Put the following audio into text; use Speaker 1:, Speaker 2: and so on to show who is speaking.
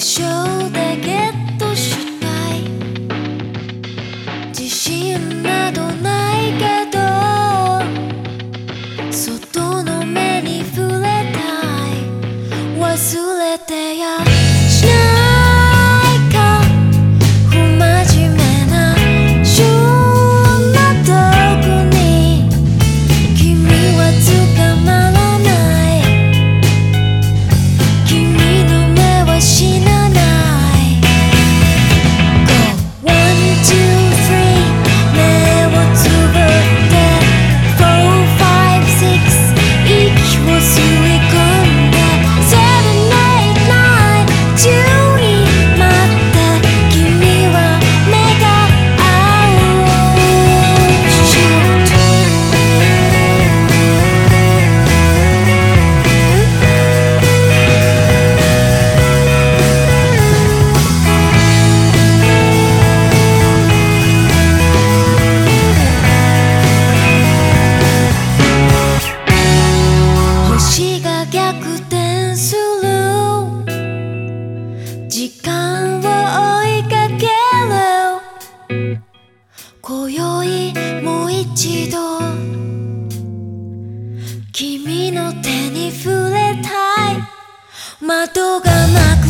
Speaker 1: show 君の手に触れたい。窓がなく